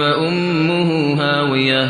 فَأُمُّهُ هَاوِيَةٌ.